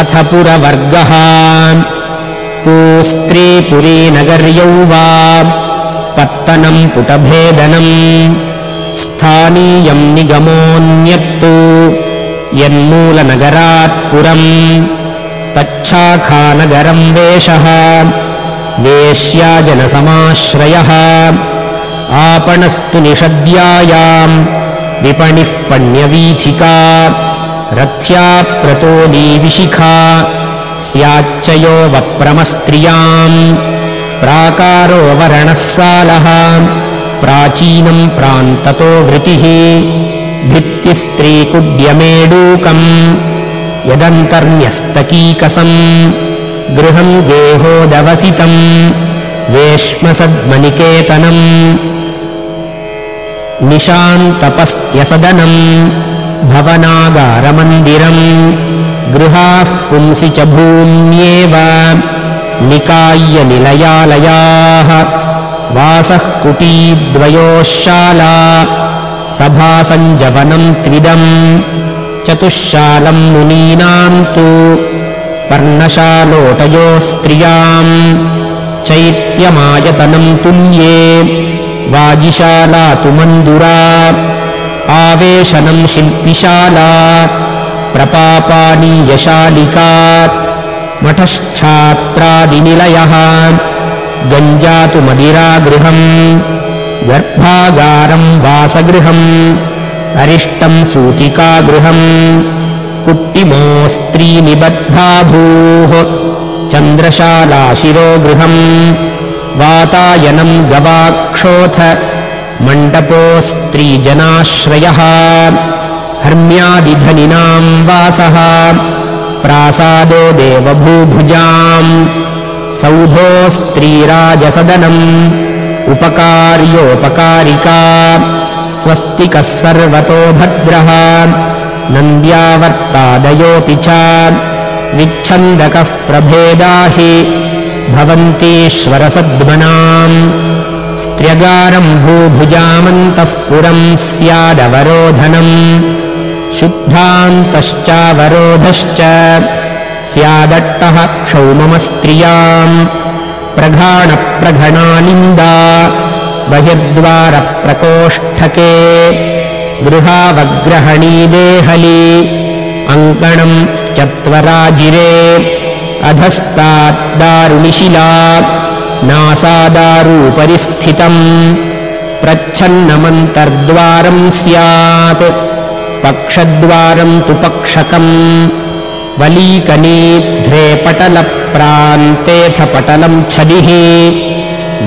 अथ पुरवर्गः। पूस्त्रीपुरीनगर्यौ वा पत्तनम् पुटभेदनम् स्थानीयम् निगमोऽन्यत्तु यन्मूलनगरात् पुरम् तच्छाखानगरम् वेषः वेश्याजनसमाश्रयः आपणस्तु निषद्यायाम् विपणिः पण्यवीथिका रथ्या प्रतोलीविशिखा स्याच्चयो वप्रमस्त्रियाम् प्राकारो वर्णः सालः प्राचीनम् प्रान्ततो वृतिः भित्तिस्त्रीकुड्यमेडूकम् यदन्तर्न्यस्तकीकसम् गृहम् गेहोदवसितम् वेश्मसद्मनिकेतनम् निशान्तपस्त्यसदनम् भवनागारमन्दिरम्। गृहाः पुंसि च भूम्येव। निकाय्यनिलयालयाः। वासः कुटीद्वयोः शाला सभासञ्जवनम् त्रिदम् चतुःशालम् मुनीनाम् तु। पर्णशालोटयो स्त्रियाम् चैत्यमायतनम् तुल्ये। वाजिशाला तु मन्दुरा आवेशनम् शिल्पिशाला प्रपापानीयशालिका मठश्छात्रादिनिलयः गञ्जातु मदिरागृहम् गर्भागारम् वासगृहम् अरिष्टम् सूतिकागृहम् कुट्टिमो स्त्रीनिबद्धा भूः चन्द्रशालाशिरोगृहम् वातायनम् गवाक्षोथ मण्डपो स्त्रीजनाश्रयः हर्म्यादिधनिनाम् वासः। प्रासादो देवभूभुजाम्। सौधो स्त्रीराजसदनम् उपकार्योपकारिका। स्वस्तिकः सर्वतो भद्रः। नन्द्यावर्तादयोऽपि च। विच्छन्दकः प्रभेदा हि भवन्तीश्वरसद्मनाम् स्त्र्यगारम् भूभुजामन्तः पुरम् स्यादवरोधनम् शुद्धान्तश्चावरोधश्च स्यादट्टः क्षौममस्त्रियाम् प्रघाणप्रघणानिन्दा बहिर्द्वारप्रकोष्ठके। गृहावग्रहणी देहली अङ्कणम् श्चत्वराजिरे अधस्ताद्दारुणिशिला नासादारूपरि स्थितम् प्रच्छन्नमन्तर्द्वारम् स्यात्। पक्षद्वारम् तु पक्षकम्। वलीकनीध्रे पटलप्रान्तेऽथ पटलम् छदिः।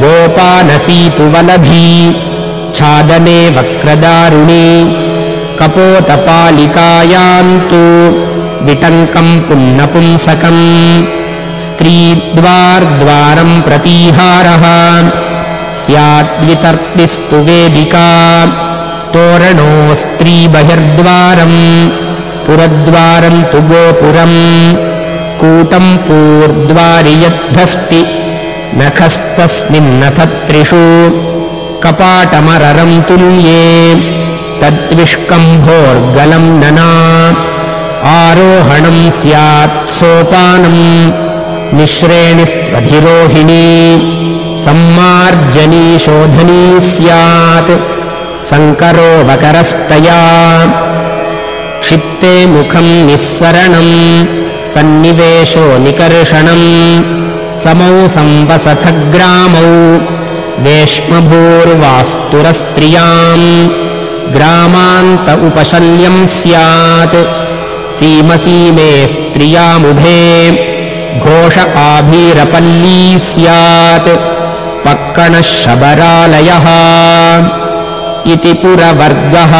गोपानसीतुवलभी छादने वक्रदारुणी। कपोतपालिकायाम् तु विटङ्कम् पुन्नपुंसकम् स्त्रीद्वार्द्वारम् प्रतीहारः। स्याद्वितर्तिस्तु वेदिका। तोरणो स्त्रीबहिर्द्वारम् पुरद्वारम् तु गोपुरम् कूटम् पूर्द्वारि यद्धस्ति। नखस्तस्मिन्नथ त्रिषु कपाटमररम् तुल्ये। तद्विष्कम्भोर्गलम् नना। आरोहणम् स्यात् सोपानम् निःश्रेणिस्त्वधिरोहिणी सम्मार्जनी शोधनी स्यात् सङ्करोपकरस्तया क्षिप्ते मुखम् निःसरणम् सन्निवेशो निकर्षणम् समौ संवसथग्रामौ वेश्मभूर्वास्तुरस्त्रियाम् ग्रामान्त उपशल्यम् स्यात् सीमसीमे स्त्रियामुभे घोष आभीरपल्ली स्यात्। पक्कणः शबरालयः इति पुरवर्गः